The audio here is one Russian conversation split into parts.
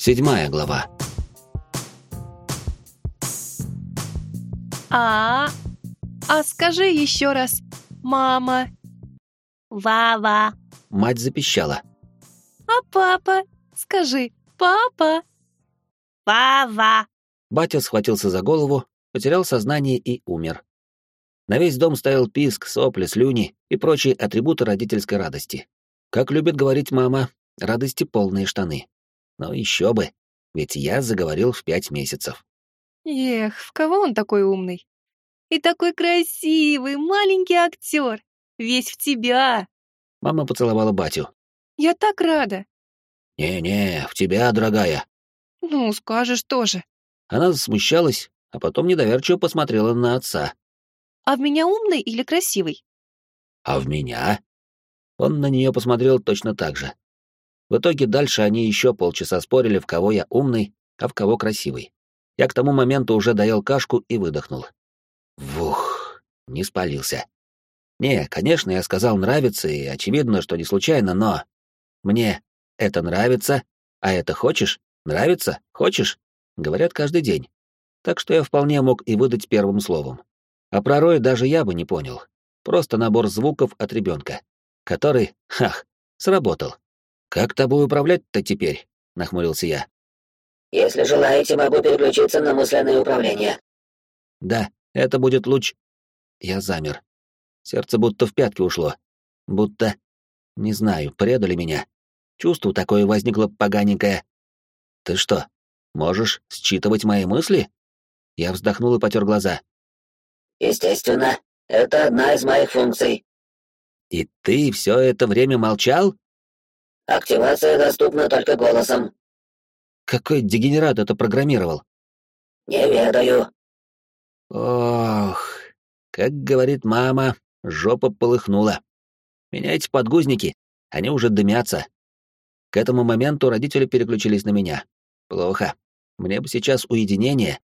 Седьмая глава. А, а скажи еще раз, мама. Вава. Мать запищала. А папа? Скажи, папа. Вава. Батя схватился за голову, потерял сознание и умер. На весь дом стоял писк, сопли, слюни и прочие атрибуты родительской радости. Как любит говорить мама, радости полные штаны. Но еще бы, ведь я заговорил в пять месяцев. Эх, в кого он такой умный? И такой красивый, маленький актер. Весь в тебя. Мама поцеловала батю. Я так рада. «Не-не, в тебя, дорогая». Ну, скажешь тоже. Она засмущалась, а потом недоверчиво посмотрела на отца. А в меня умный или красивый? «А в меня?» Он на нее посмотрел точно так же. В итоге дальше они еще полчаса спорили, в кого я умный, а в кого красивый. Я к тому моменту уже доел кашку и выдохнул. Вух, не спалился. Не, конечно, я сказал нравится, и очевидно, что не случайно, но... Мне это нравится, а это хочешь? Нравится? Хочешь? Говорят каждый день. Так что я вполне мог и выдать первым словом. А про Рой даже я бы не понял. Просто набор звуков от ребенка, который, хах, сработал. «Как тобой управлять-то теперь?» — нахмурился я. «Если желаете, могу переключиться на мысленное управление». «Да, это будет луч...» Я замер. Сердце будто в пятки ушло. Будто... Не знаю, предали меня. Чувство такое возникло поганенькое. «Ты что, можешь считывать мои мысли?» Я вздохнул и потер глаза. «Естественно, это одна из моих функций». «И ты все это время молчал?» Активация доступна только голосом. Какой дегенерат это программировал? Не ведаю. Ох, как говорит мама, жопа полыхнула. Меняйте подгузники, они уже дымятся. К этому моменту родители переключились на меня. Плохо. Мне бы сейчас уединение,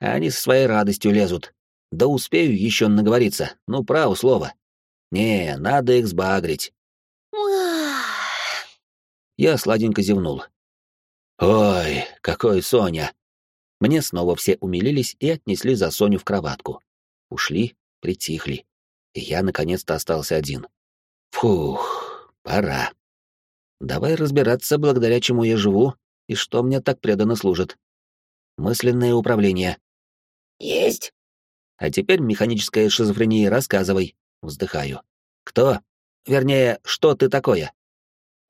а они со своей радостью лезут. Да успею еще наговориться, ну, право слово. Не, надо их сбагрить. Я сладенько зевнул. «Ой, какой Соня!» Мне снова все умилились и отнесли за Соню в кроватку. Ушли, притихли. И я наконец-то остался один. Фух, пора. Давай разбираться, благодаря чему я живу и что мне так преданно служит. Мысленное управление. Есть. А теперь механическая шизофрения, рассказывай. Вздыхаю. Кто? Вернее, что ты такое?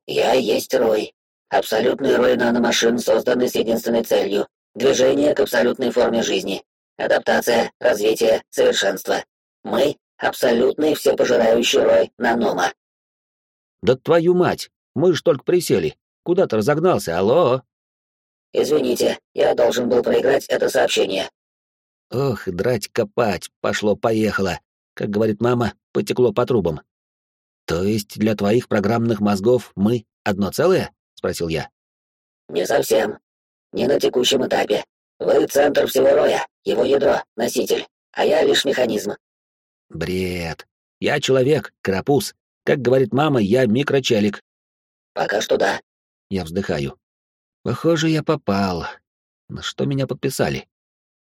Я есть Рой. Абсолютный Рой наномашин, созданный с единственной целью — движение к абсолютной форме жизни. Адаптация, развитие, совершенство. Мы — абсолютный всепожирающий Рой нанома. Да твою мать! Мы ж только присели. Куда ты разогнался, алло? Извините, я должен был проиграть это сообщение. Ох, драть копать, пошло-поехало. Как говорит мама, потекло по трубам. «То есть для твоих программных мозгов мы одно целое?» — спросил я. «Не совсем. Не на текущем этапе. Вы — центр всего роя, его ядро, носитель, а я лишь механизм». «Бред. Я человек, карапуз. Как говорит мама, я микрочелик». «Пока что да». Я вздыхаю. «Похоже, я попал. На что меня подписали?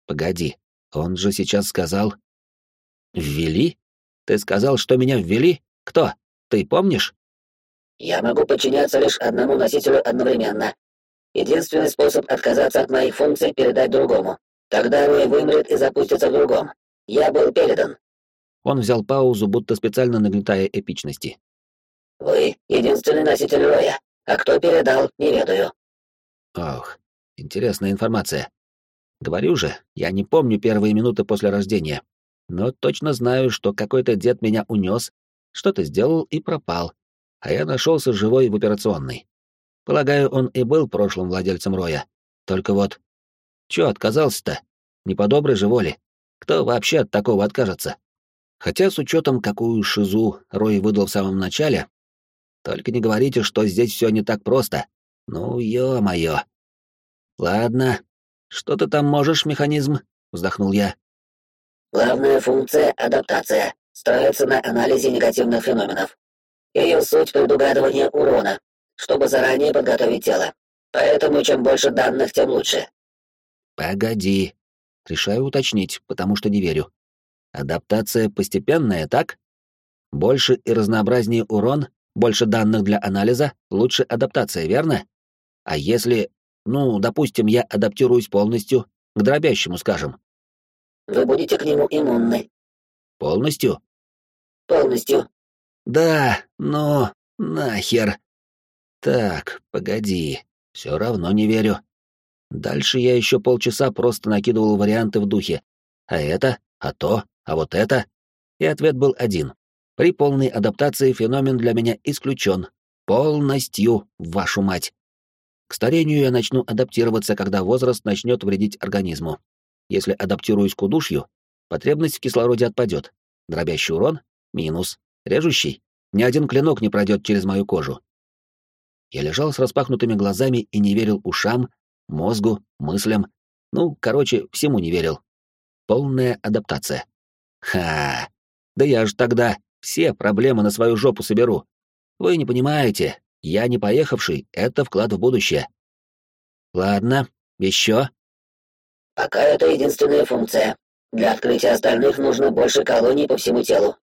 Погоди, он же сейчас сказал...» «Ввели? Ты сказал, что меня ввели? Кто?» Ты помнишь? Я могу подчиняться лишь одному носителю одновременно. Единственный способ отказаться от моих функций — передать другому. Тогда Рой вымрет и запустится в другом. Я был передан. Он взял паузу, будто специально нагнетая эпичности. Вы — единственный носитель Роя, а кто передал, не ведаю. Ох, интересная информация. Говорю же, я не помню первые минуты после рождения, но точно знаю, что какой-то дед меня унес что-то сделал и пропал, а я нашелся живой в операционной. Полагаю, он и был прошлым владельцем Роя. Только вот... Чё отказался-то? Не по доброй же воле. Кто вообще от такого откажется? Хотя с учетом, какую шизу Рой выдал в самом начале, только не говорите, что здесь все не так просто. Ну, ё-моё. Ладно. Что ты там можешь, механизм? Вздохнул я. Главная функция — адаптация строится на анализе негативных феноменов. Ее суть — предугадывание урона, чтобы заранее подготовить тело. Поэтому чем больше данных, тем лучше. Погоди. Решаю уточнить, потому что не верю. Адаптация постепенная, так? Больше и разнообразнее урон, больше данных для анализа, лучше адаптация, верно? А если, ну, допустим, я адаптируюсь полностью, к дробящему, скажем. Вы будете к нему иммунны. Полностью? Полностью. Да, но нахер. Так, погоди, все равно не верю. Дальше я еще полчаса просто накидывал варианты в духе. А это, а то, а вот это. И ответ был один. При полной адаптации феномен для меня исключен. Полностью, вашу мать. К старению я начну адаптироваться, когда возраст начнет вредить организму. Если адаптируюсь к удушью, потребность в кислороде отпадет. Дробящий урон — минус. Режущий — ни один клинок не пройдет через мою кожу. Я лежал с распахнутыми глазами и не верил ушам, мозгу, мыслям. Ну, короче, всему не верил. Полная адаптация. Ха! Да я ж тогда все проблемы на свою жопу соберу. Вы не понимаете, я не поехавший, это вклад в будущее. Ладно, еще. Пока это единственная функция. Для открытия остальных нужно больше колоний по всему телу.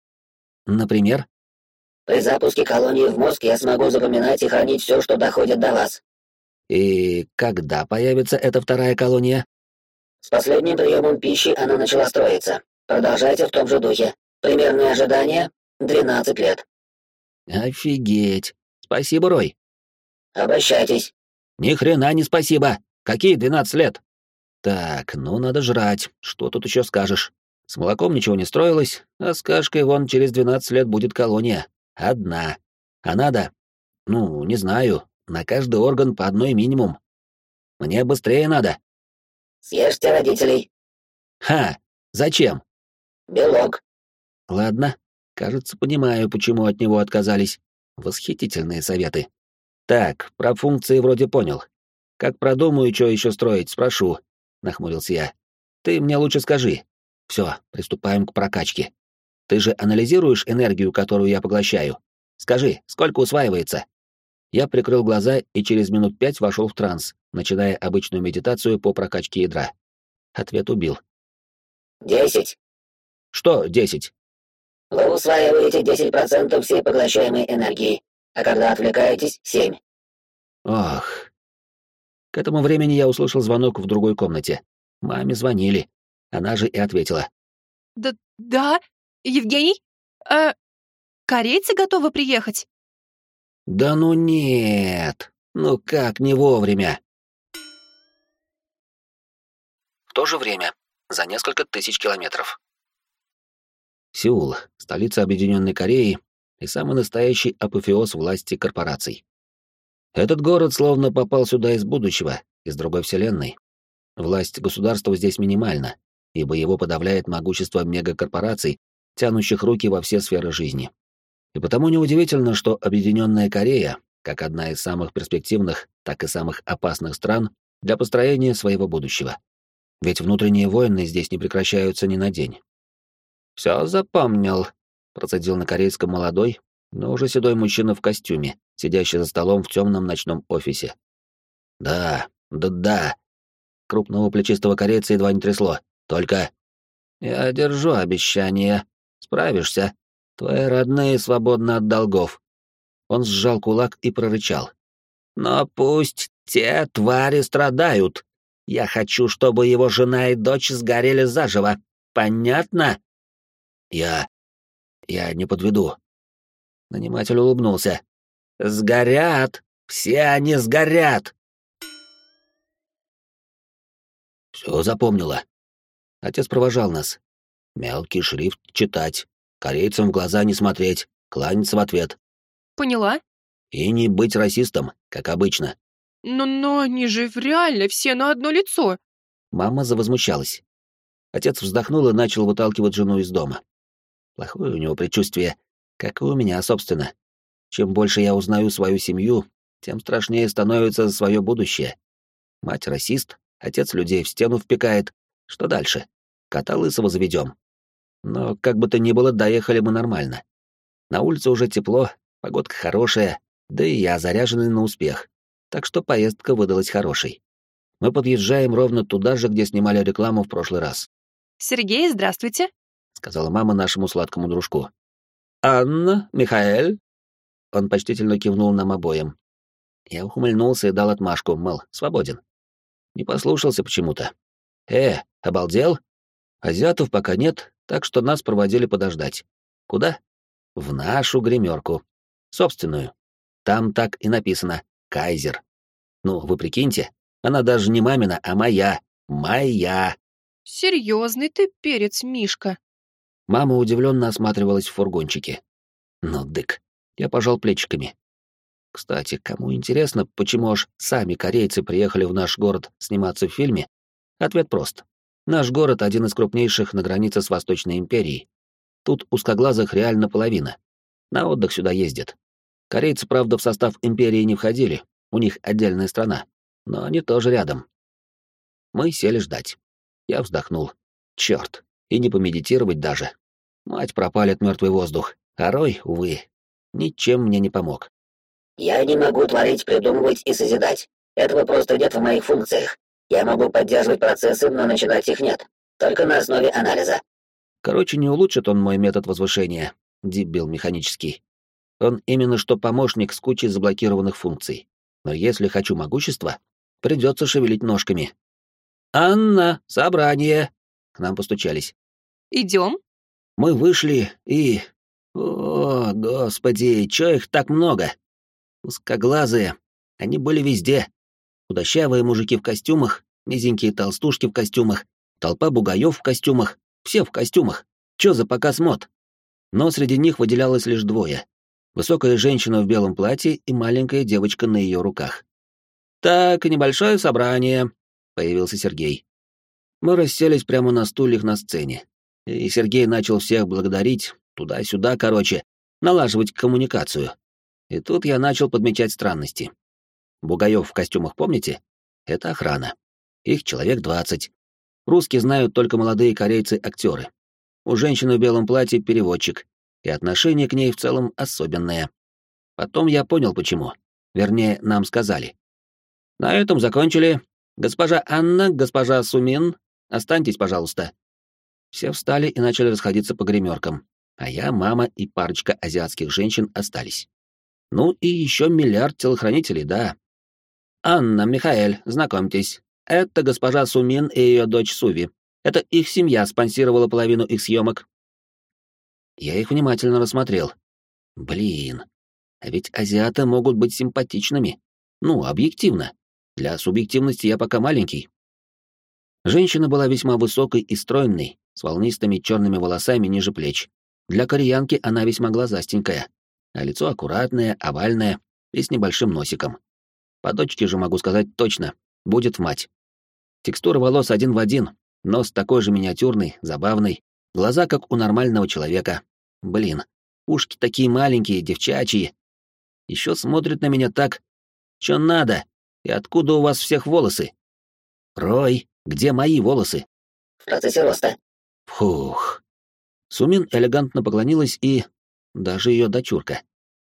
Например? При запуске колонии в мозг я смогу запоминать и хранить все, что доходит до вас. И когда появится эта вторая колония? С последним приемом пищи она начала строиться. Продолжайте в том же духе. Примерное ожидание — 12 лет. Офигеть. Спасибо, Рой. Обращайтесь. Ни хрена не спасибо. Какие 12 лет? Так, ну надо жрать. Что тут еще скажешь? С молоком ничего не строилось, а с кашкой вон через 12 лет будет колония. Одна. А надо? Ну, не знаю. На каждый орган по одной минимум. Мне быстрее надо. Съешьте родителей. Ха! Зачем? Белок. Ладно. Кажется, понимаю, почему от него отказались. Восхитительные советы. Так, про функции вроде понял. Как продумаю, что еще строить, спрошу. Нахмурился я. Ты мне лучше скажи. Все, приступаем к прокачке. Ты же анализируешь энергию, которую я поглощаю. Скажи, сколько усваивается? Я прикрыл глаза и через минут пять вошел в транс, начиная обычную медитацию по прокачке ядра. Ответ убил. Десять. Что десять? Вы усваиваете 10% всей поглощаемой энергии, а когда отвлекаетесь — 7. Ох. К этому времени я услышал звонок в другой комнате. Маме звонили. Она же и ответила. Да, да, Евгений? А корейцы готовы приехать? Да ну нет. Ну как не вовремя? В то же время, за несколько тысяч километров. Сеул, столица Объединенной Кореи и самый настоящий апофеоз власти корпораций. Этот город словно попал сюда из будущего, из другой вселенной. Власть государства здесь минимальна, ибо его подавляет могущество мегакорпораций, тянущих руки во все сферы жизни. И потому неудивительно, что Объединенная Корея, как одна из самых перспективных, так и самых опасных стран для построения своего будущего. Ведь внутренние войны здесь не прекращаются ни на день. «Все запомнил», — процедил на корейском молодой, но уже седой мужчина в костюме, сидящий за столом в темном ночном офисе. «Да, да-да». Крупного плечистого корейца едва не трясло. «Только...» «Я держу обещание. Справишься. Твои родные свободны от долгов». Он сжал кулак и прорычал. «Но пусть те твари страдают. Я хочу, чтобы его жена и дочь сгорели заживо. Понятно?» Я... я не подведу. Наниматель улыбнулся. Сгорят! Все они сгорят! Все запомнила. Отец провожал нас. Мелкий шрифт читать, корейцам в глаза не смотреть, кланяться в ответ. Поняла. И не быть расистом, как обычно. Но, но они же реально все на одно лицо. Мама завозмущалась. Отец вздохнул и начал выталкивать жену из дома. Плохое у него предчувствие, как и у меня, собственно. Чем больше я узнаю свою семью, тем страшнее становится свое будущее. Мать расист, отец людей в стену впекает. Что дальше? Кота лысого заведем. Но как бы то ни было, доехали мы нормально. На улице уже тепло, погодка хорошая, да и я заряженный на успех. так что поездка выдалась хорошей. Мы подъезжаем ровно туда же, где снимали рекламу в прошлый раз. «Сергей, здравствуйте», — сказала мама нашему сладкому дружку. «Анна, Михаэль?» Он почтительно кивнул нам обоим. Я ухмыльнулся и дал отмашку, мол, свободен. Не послушался почему-то. «Э, обалдел? Азиатов пока нет, так что нас проводили подождать. Куда? В нашу гримерку. Собственную. Там так и написано «Кайзер». Ну, вы прикиньте, она даже не мамина, а моя. Моя. Серьезный ты перец, Мишка. Мама удивленно осматривалась в фургончике. Ну, дык. Я пожал плечиками. Кстати, кому интересно, почему аж сами корейцы приехали в наш город сниматься в фильме? Ответ прост. Наш город один из крупнейших на границе с Восточной империей. Тут узкоглазых реально половина. На отдых сюда ездят. Корейцы, правда, в состав империи не входили, у них отдельная страна, но они тоже рядом. Мы сели ждать. Я вздохнул. Черт, и не помедитировать даже. Мать пропалит мертвый воздух, а Рой, увы, ничем мне не помог. «Я не могу творить, придумывать и созидать. Этого просто нет в моих функциях. Я могу поддерживать процессы, но начинать их нет. Только на основе анализа». Короче, не улучшит он мой метод возвышения, дебил механический. Он именно что помощник с кучей заблокированных функций. Но если хочу могущества, придется шевелить ножками. «Анна, собрание!» К нам постучались. «Идем?» Мы вышли и... О, господи, чё их так много? Узкоглазые. Они были везде. Худощавые мужики в костюмах, низенькие толстушки в костюмах, толпа бугаев в костюмах, все в костюмах. Чё за показ мод? Но среди них выделялось лишь двое. Высокая женщина в белом платье и маленькая девочка на ее руках. «Так, небольшое собрание», — появился Сергей. Мы расселись прямо на стульях на сцене, и Сергей начал всех благодарить, туда-сюда, короче, налаживать коммуникацию. И тут я начал подмечать странности. Бугаев в костюмах, помните? Это охрана. Их человек двадцать. Русские знают только молодые корейцы-актеры. У женщины в белом платье переводчик, и отношение к ней в целом особенное. Потом я понял, почему. Вернее, нам сказали. На этом закончили. Госпожа Анна, госпожа Сумин, останьтесь, пожалуйста. Все встали и начали расходиться по гримеркам, а я, мама и парочка азиатских женщин остались. Ну и еще миллиард телохранителей, да. Анна, Михаэль, знакомьтесь. Это госпожа Сумин и ее дочь Суви. Это их семья спонсировала половину их съемок. Я их внимательно рассмотрел. Блин, а ведь азиаты могут быть симпатичными. Ну, объективно. Для субъективности я пока маленький. Женщина была весьма высокой и стройной, с волнистыми черными волосами ниже плеч. Для кореянки она весьма глазастенькая, а лицо аккуратное, овальное и с небольшим носиком. По дочке же могу сказать точно, будет мать. Текстура волос один в один, нос такой же миниатюрный, забавный, глаза как у нормального человека, Блин, ушки такие маленькие, девчачьи. Еще смотрят на меня так. Чё надо? И откуда у вас всех волосы? Рой, где мои волосы? В процессе роста. Фух. Сумин элегантно поклонилась и... Даже ее дочурка.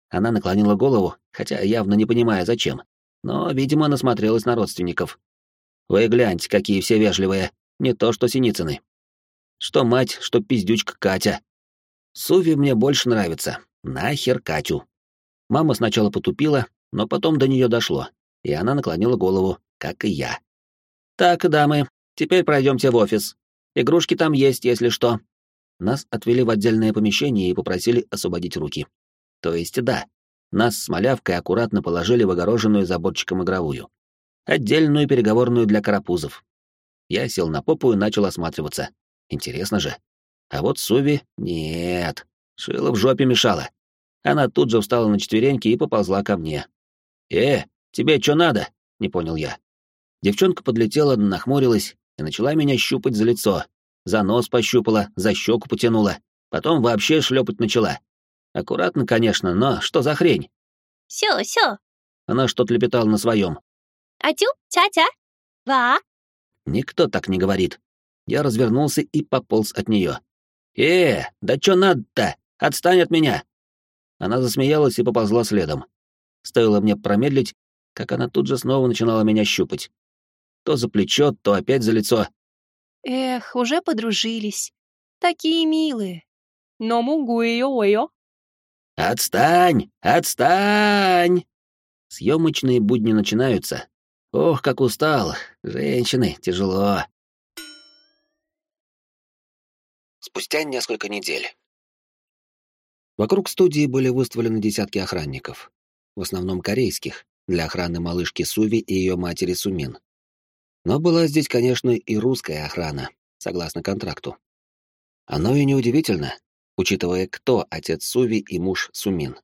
Она наклонила голову, хотя явно не понимая, зачем. Но, видимо, насмотрелась на родственников. Вы гляньте, какие все вежливые. Не то что Синицыны. Что мать, что пиздючка Катя. Суви мне больше нравится. Нахер Катю. Мама сначала потупила, но потом до нее дошло, и она наклонила голову, как и я. «Так, дамы, теперь пройдемте в офис. Игрушки там есть, если что». Нас отвели в отдельное помещение и попросили освободить руки. То есть да, нас с малявкой аккуратно положили в огороженную заборчиком игровую. Отдельную переговорную для карапузов. Я сел на попу и начал осматриваться. Интересно же. А вот Суви — нет. Шило в жопе мешало. Она тут же встала на четвереньки и поползла ко мне. «Э, тебе что надо?» — не понял я. Девчонка подлетела, нахмурилась и начала меня щупать за лицо. За нос пощупала, за щеку потянула. Потом вообще шлепать начала. Аккуратно, конечно, но что за хрень? «Сё, сё!» Она что-то лепетала на своем. «Атю, тя-тя! Ва!» Никто так не говорит. Я развернулся и пополз от нее. «Э, да чё надо-то? Отстань от меня!» Она засмеялась и поползла следом. Стоило мне промедлить, как она тут же снова начинала меня щупать. То за плечо, то опять за лицо. Эх, уже подружились. Такие милые. Но мугуё-ё. «Отстань! Отстань!» Съемочные будни начинаются. Ох, как устал. Женщины, тяжело. Спустя несколько недель. Вокруг студии были выставлены десятки охранников, в основном корейских, для охраны малышки Суви и ее матери Сумин. Но была здесь, конечно, и русская охрана, согласно контракту. Оно и неудивительно, учитывая, кто отец Суви и муж Сумин.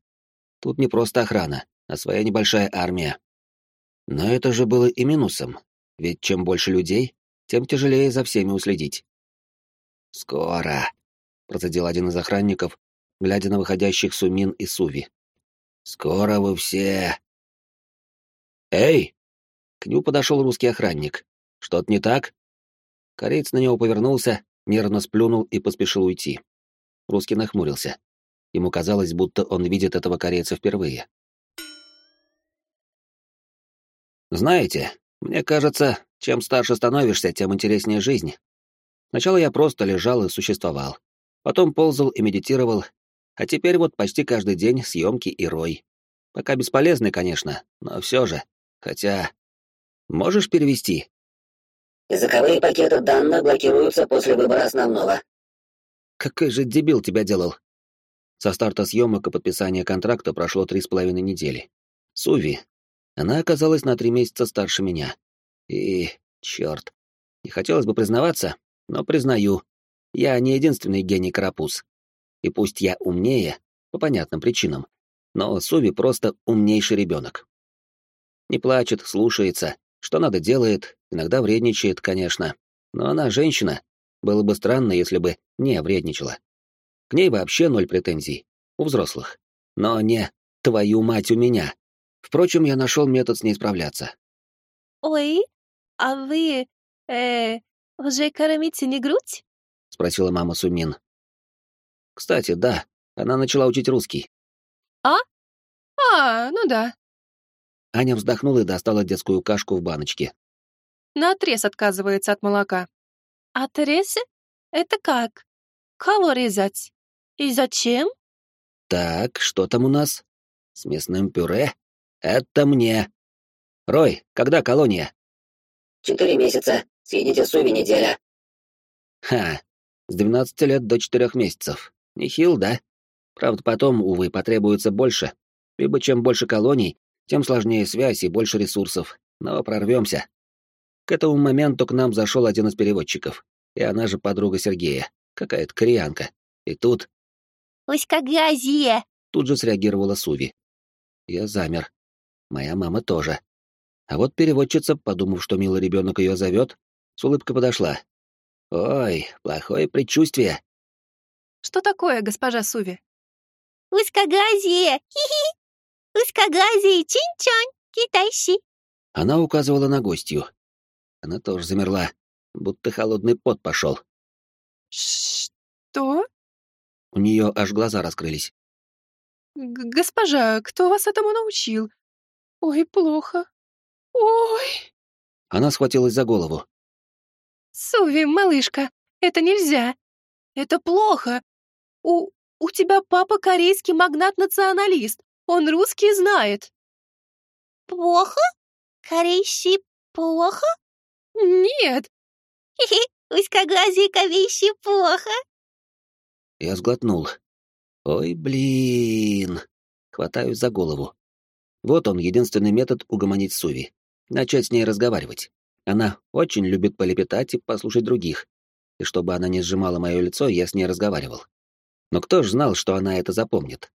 Тут не просто охрана, а своя небольшая армия. Но это же было и минусом, ведь чем больше людей, тем тяжелее за всеми уследить. «Скоро», — процедил один из охранников, глядя на выходящих Сумин и Суви. «Скоро вы все...» «Эй!» К нему подошел русский охранник. «Что-то не так?» Кореец на него повернулся, нервно сплюнул и поспешил уйти. Русский нахмурился. Ему казалось, будто он видит этого корейца впервые. «Знаете, мне кажется, чем старше становишься, тем интереснее жизнь. Сначала я просто лежал и существовал. Потом ползал и медитировал. А теперь вот почти каждый день съемки и рой. Пока бесполезный, конечно, но все же. Хотя... Можешь перевести? Языковые пакеты данных блокируются после выбора основного. Какой же дебил тебя делал? Со старта съемок и подписания контракта прошло три с половиной недели. Суви. Она оказалась на три месяца старше меня. И... черт. Не хотелось бы признаваться, но признаю, я не единственный гений карапуз. И пусть я умнее, по понятным причинам, но Суви просто умнейший ребенок. Не плачет, слушается, что надо делает, иногда вредничает, конечно, но она женщина, было бы странно, если бы не вредничала. К ней вообще ноль претензий, у взрослых. Но не «твою мать у меня». Впрочем, я нашел метод с ней справляться. Ой, а вы, э, уже кормите не грудь? Спросила мама Сумин. Кстати, да, она начала учить русский. А? А, ну да. Аня вздохнула и достала детскую кашку в баночке. Наотрез отказывается от молока. Отрез? Это как? Кого резать? И зачем? Так, что там у нас? С мясным пюре? Это мне. Рой, когда колония? Четыре месяца. Съедите суви неделя. Ха, с 12 лет до 4 месяцев. Нехил, да? Правда, потом, увы, потребуется больше. Ибо чем больше колоний, тем сложнее связь и больше ресурсов. Но прорвемся. К этому моменту к нам зашел один из переводчиков. И она же подруга Сергея. Какая-то кореянка. И тут... Узкогазие! Тут же среагировала Суви. Я замер. Моя мама тоже. А вот переводчица, подумав, что милый ребенок ее зовет, с улыбкой подошла. «Ой, плохое предчувствие». Что такое, госпожа Суви? Узкогазие! Хи-хи! Узкогазие! Чин-чань! Китайщи! Она указывала на гостью. Она тоже замерла, будто холодный пот пошел. Что? У нее аж глаза раскрылись. Госпожа, кто вас этому научил? Ой, плохо. Ой! Она схватилась за голову. Суви, малышка, это нельзя. Это плохо. У, у тебя папа корейский магнат-националист. Он русский знает. Плохо? Корейщи плохо? Нет. Хи-хи, узкоглазие корейщи плохо. Я сглотнул. Ой, блин. Хватаюсь за голову. Вот он, единственный метод угомонить Суви. Начать с ней разговаривать. Она очень любит полепетать и послушать других. И чтобы она не сжимала мое лицо, я с ней разговаривал. Но кто ж знал, что она это запомнит?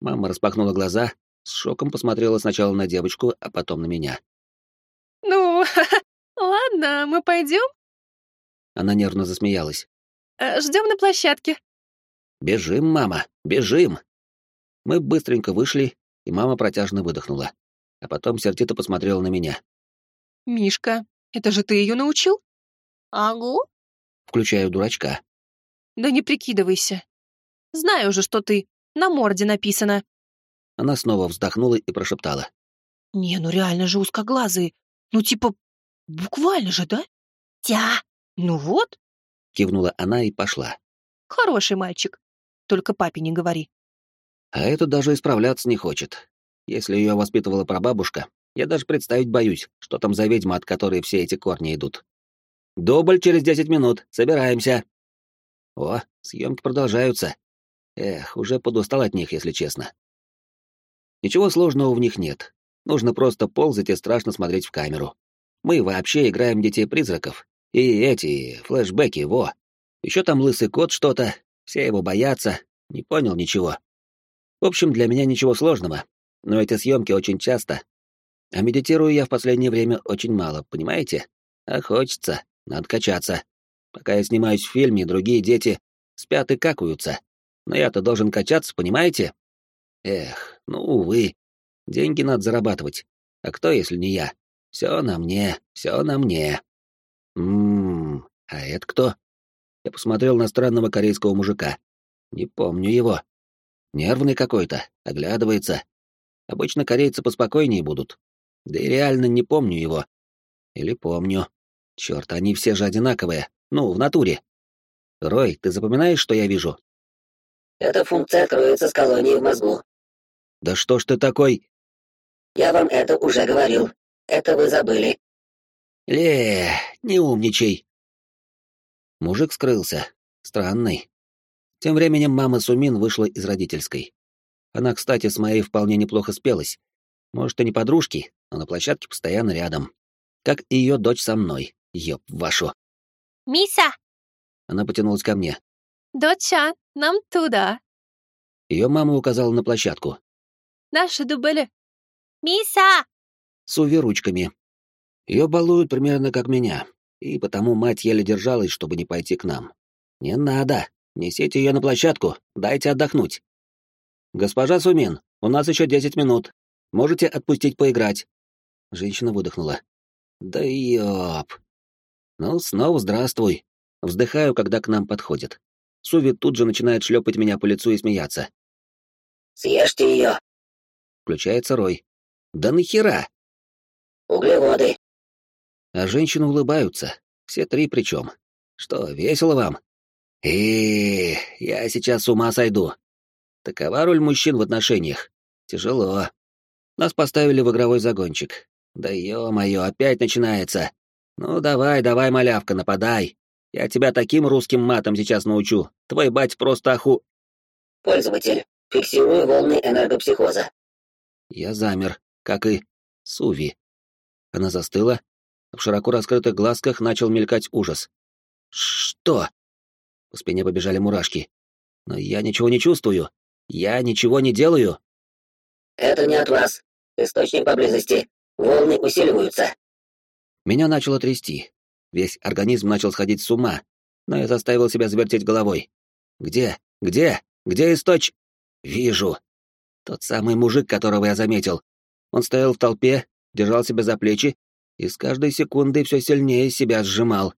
Мама распахнула глаза, с шоком посмотрела сначала на девочку, а потом на меня. Ну, ладно, мы пойдем? Она нервно засмеялась. Э, Ждем на площадке. «Бежим, мама, бежим!» Мы быстренько вышли, и мама протяжно выдохнула, а потом сердито посмотрела на меня. Мишка, это же ты ее научил? Агу? Включаю дурачка. Да не прикидывайся. Знаю уже, что ты. На морде написано. Она снова вздохнула и прошептала. Не, ну реально же узкоглазые. Ну типа, буквально же, да? Тя. Ну вот, Кивнула она и пошла. хороший мальчик. Только папе не говори. А это даже исправляться не хочет. Если ее воспитывала прабабушка, я даже представить боюсь, что там за ведьма, от которой все эти корни идут. Дубль через десять минут. Собираемся. О, съемки продолжаются. Эх, уже подустал от них, если честно. Ничего сложного в них нет. Нужно просто ползать и страшно смотреть в камеру. Мы вообще играем детей-призраков. И эти флешбеки, во. Еще там лысый кот что-то, все его боятся, не понял ничего. В общем, для меня ничего сложного, но эти съемки очень часто. А медитирую я в последнее время очень мало, понимаете? А хочется, надо качаться. Пока я снимаюсь в фильме, другие дети спят и какаются. Но я-то должен качаться, понимаете? Эх, ну, увы. Деньги надо зарабатывать. А кто, если не я? Все на мне, все на мне. Ммм, а это кто? Я посмотрел на странного корейского мужика. Не помню его. Нервный какой-то, оглядывается. Обычно корейцы поспокойнее будут. Да и реально не помню его. Или помню. Черт, они все же одинаковые. Ну, в натуре. Рой, ты запоминаешь, что я вижу? Эта функция кроется с колонией в мозгу. Да что ж ты такой? Я вам это уже говорил. Это вы забыли. Ле, не умничай. Мужик скрылся. Странный. Тем временем мама Сумин вышла из родительской. Она, кстати, с моей вполне неплохо спелась. Может, и не подружки, но на площадке постоянно рядом. Как и ее дочь со мной. Ёб вашу. Миса. Она потянулась ко мне. Доча, нам туда. Ее мама указала на площадку. Наши дубли. Миса. С уви ручками. Ее балуют примерно как меня, и потому мать еле держалась, чтобы не пойти к нам. Не надо. Несите ее на площадку, дайте отдохнуть. Госпожа Сумин, у нас еще десять минут. Можете отпустить поиграть. Женщина выдохнула. Да ёп. Ну, снова здравствуй. Вздыхаю, когда к нам подходит. Суви тут же начинает шлепать меня по лицу и смеяться. Съешьте ее. Включается Рой. Да нахера? Углеводы. А женщины улыбаются. Все три причем. Что, весело вам? И я сейчас с ума сойду. Такова роль мужчин в отношениях. Тяжело. Нас поставили в игровой загончик. Да ё-моё, опять начинается. Ну давай, давай, малявка, нападай. Я тебя таким русским матом сейчас научу. Твой бать просто оху... Пользователь. Фиксирую волны энергопсихоза. Я замер, как и Суви. Она застыла. В широко раскрытых глазках начал мелькать ужас. Что? По спине побежали мурашки. Но я ничего не чувствую. Я ничего не делаю. Это не от вас. Источник поблизости. Волны усиливаются. Меня начало трясти. Весь организм начал сходить с ума, но я заставил себя завертеть головой. Где? Где? Где источ? Вижу. Тот самый мужик, которого я заметил. Он стоял в толпе, держал себя за плечи и с каждой секундой все сильнее себя сжимал.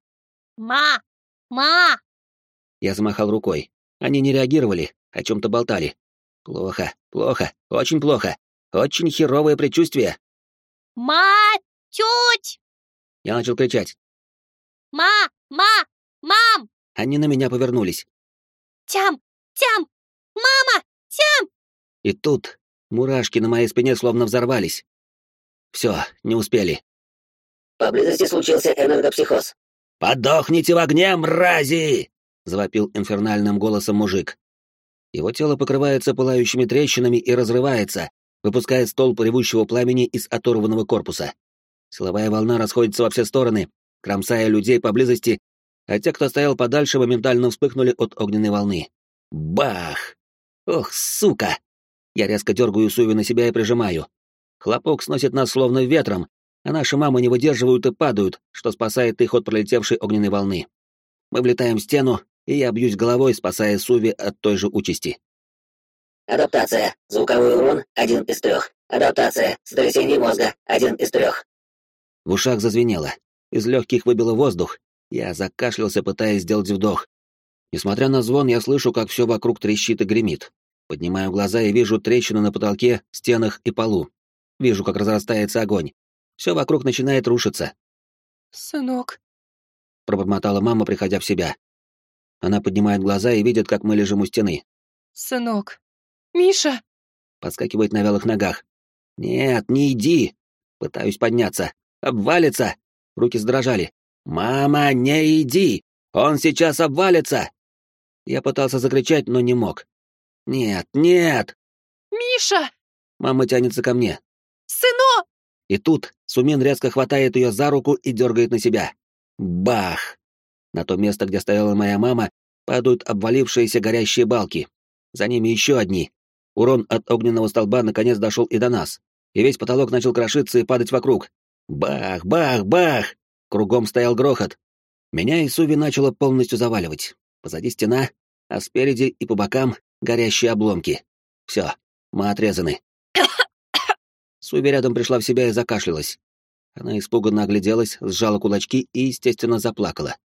Ма. Ма. Я замахал рукой. Они не реагировали, о чем-то болтали. Плохо, плохо, очень плохо. Очень херовое предчувствие. Ма. Тють. Я начал кричать. Ма. Ма. Мам. Они на меня повернулись. Тям. Тям. Мама. Тям. И тут мурашки на моей спине словно взорвались. Все, не успели. Поблизости случился энергопсихоз. «Подохните в огне, мрази!» — завопил инфернальным голосом мужик. Его тело покрывается пылающими трещинами и разрывается, выпуская столб ревущего пламени из оторванного корпуса. Силовая волна расходится во все стороны, кромсая людей поблизости, а те, кто стоял подальше, моментально вспыхнули от огненной волны. Бах! Ох, сука! Я резко дергаю Суви на себя и прижимаю. Хлопок сносит нас словно ветром, а наши мамы не выдерживают и падают, что спасает их от пролетевшей огненной волны. Мы влетаем в стену, и я бьюсь головой, спасая Суви от той же участи. Адаптация. Звуковой урон — один из трех. Адаптация. Сотрясение мозга — один из трех. В ушах зазвенело. Из легких выбило воздух. Я закашлялся, пытаясь сделать вдох. Несмотря на звон, я слышу, как все вокруг трещит и гремит. Поднимаю глаза и вижу трещины на потолке, стенах и полу. Вижу, как разрастается огонь. Все вокруг начинает рушиться. «Сынок», — пробормотала мама, приходя в себя. Она поднимает глаза и видит, как мы лежим у стены. «Сынок». «Миша!» Подскакивает на вялых ногах. «Нет, не иди!» Пытаюсь подняться. «Обвалится!» Руки задрожали. «Мама, не иди! Он сейчас обвалится!» Я пытался закричать, но не мог. «Нет, нет!» «Миша!» Мама тянется ко мне. «Сынок!» И тут Сумин резко хватает ее за руку и дергает на себя. Бах! На то место, где стояла моя мама, падают обвалившиеся горящие балки. За ними еще одни. Урон от огненного столба наконец дошел и до нас. И весь потолок начал крошиться и падать вокруг. Бах, бах, бах! Кругом стоял грохот. Меня и Суви начало полностью заваливать. Позади стена, а спереди и по бокам горящие обломки. Все, мы отрезаны. Суви рядом пришла в себя и закашлялась. Она испуганно огляделась, сжала кулачки и, естественно, заплакала.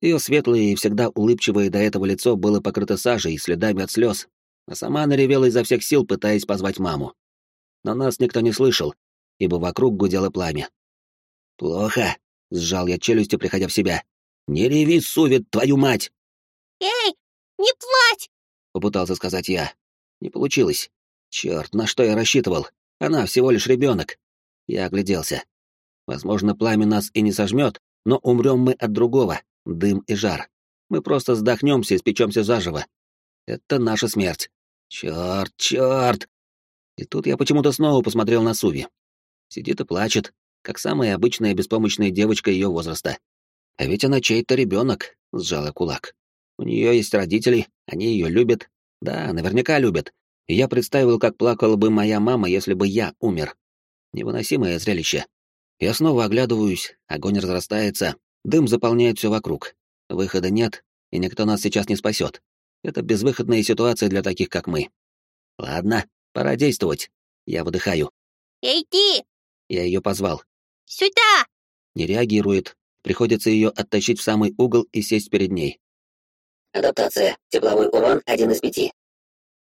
Ее светлое и всегда улыбчивое до этого лицо было покрыто сажей и следами от слез, а сама она ревела изо всех сил, пытаясь позвать маму. Но нас никто не слышал, ибо вокруг гудело пламя. «Плохо», — сжал я челюстью, приходя в себя. «Не реви, Сувет, твою мать!» «Эй, не плачь!» — попытался сказать я. Не получилось. Черт, на что я рассчитывал? Она всего лишь ребенок. Я огляделся. Возможно, пламя нас и не сожмет, но умрем мы от другого, дым и жар. Мы просто сдохнемся и спечемся заживо. Это наша смерть. Черт, черт! И тут я почему-то снова посмотрел на Суви. Сидит и плачет, как самая обычная беспомощная девочка ее возраста. А ведь она чей-то ребенок, сжала кулак. У нее есть родители, они ее любят. Да, наверняка любят. И я представил, как плакала бы моя мама, если бы я умер. Невыносимое зрелище. Я снова оглядываюсь, огонь разрастается, дым заполняет все вокруг. Выхода нет, и никто нас сейчас не спасет. Это безвыходная ситуация для таких, как мы. Ладно, пора действовать. Я выдыхаю. «Эй, ты! Я ее позвал. Сюда!» Не реагирует. Приходится ее оттащить в самый угол и сесть перед ней. Адаптация. Тепловой урон один из пяти.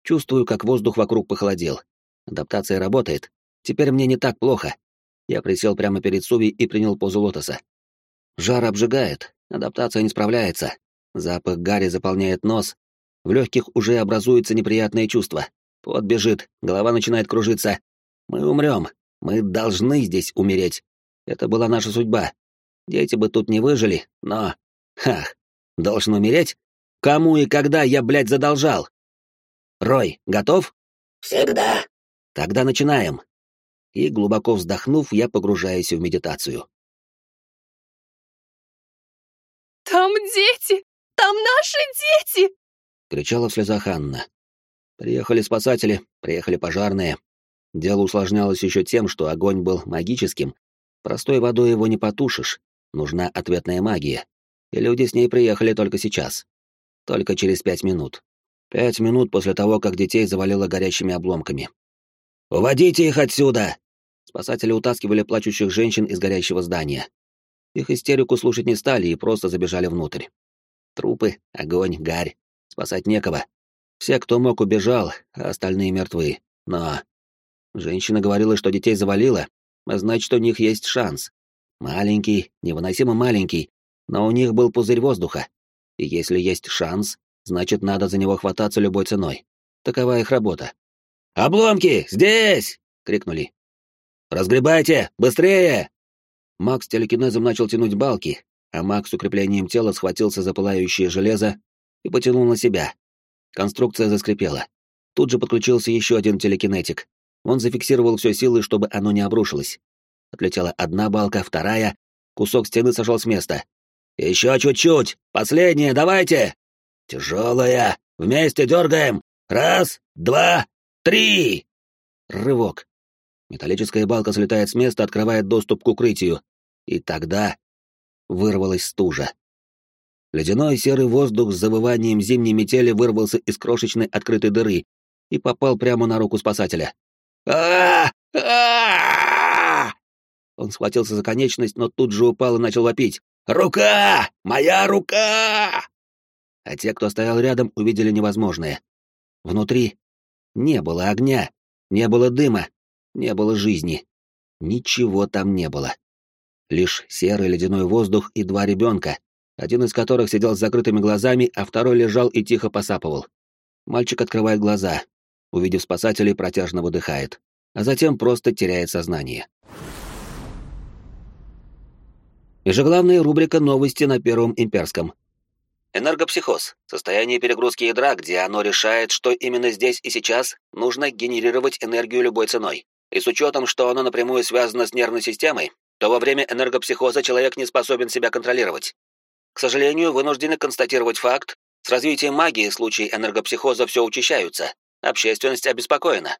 Чувствую, как воздух вокруг похолодел. Адаптация работает. Теперь мне не так плохо. Я присел прямо перед Суви и принял позу лотоса. Жар обжигает, адаптация не справляется. Запах гари заполняет нос. В легких уже образуется неприятное чувство. Пот бежит, голова начинает кружиться. Мы умрем. Мы должны здесь умереть. Это была наша судьба. Дети бы тут не выжили, но... Хах, должен умереть? Кому и когда я, блядь, задолжал? Рой, готов? Всегда. Тогда начинаем. И, глубоко вздохнув, я погружаюсь в медитацию. «Там дети! Там наши дети!» — кричала в слезах Анна. Приехали спасатели, приехали пожарные. Дело усложнялось еще тем, что огонь был магическим. Простой водой его не потушишь, нужна ответная магия. И люди с ней приехали только сейчас. Только через пять минут. Пять минут после того, как детей завалило горящими обломками. «Уводите их отсюда!» Спасатели утаскивали плачущих женщин из горящего здания. Их истерику слушать не стали и просто забежали внутрь. Трупы, огонь, гарь. Спасать некого. Все, кто мог, убежал, а остальные мертвы. Но... Женщина говорила, что детей завалило, а значит, у них есть шанс. Маленький, невыносимо маленький, но у них был пузырь воздуха. И если есть шанс, значит, надо за него хвататься любой ценой. Такова их работа. «Обломки! Здесь!» — крикнули. «Разгребайте! Быстрее!» Макс телекинезом начал тянуть балки, а Макс с укреплением тела схватился за пылающее железо и потянул на себя. Конструкция заскрипела. Тут же подключился еще один телекинетик. Он зафиксировал все силы, чтобы оно не обрушилось. Отлетела одна балка, вторая. Кусок стены сошел с места. «Еще чуть-чуть! Последнее, давайте!» «Тяжелая! Вместе дергаем! Раз, два, три!» Рывок. Металлическая балка слетает с места, открывает доступ к укрытию. И тогда вырвалась стужа. Ледяной серый воздух с завыванием зимней метели вырвался из крошечной открытой дыры и попал прямо на руку спасателя. а а Он схватился за конечность, но тут же упал и начал вопить. «Рука! Моя рука!» А те, кто стоял рядом, увидели невозможное. Внутри не было огня, не было дыма, не было жизни. Ничего там не было. Лишь серый ледяной воздух и два ребенка, один из которых сидел с закрытыми глазами, а второй лежал и тихо посапывал. Мальчик открывает глаза, увидев спасателей, протяжно выдыхает, а затем просто теряет сознание. Ежеглавная рубрика «Новости на Первом Имперском». Энергопсихоз — состояние перегрузки ядра, где оно решает, что именно здесь и сейчас нужно генерировать энергию любой ценой. И с учетом, что оно напрямую связано с нервной системой, то во время энергопсихоза человек не способен себя контролировать. К сожалению, вынуждены констатировать факт, с развитием магии случаи энергопсихоза все учащаются, общественность обеспокоена.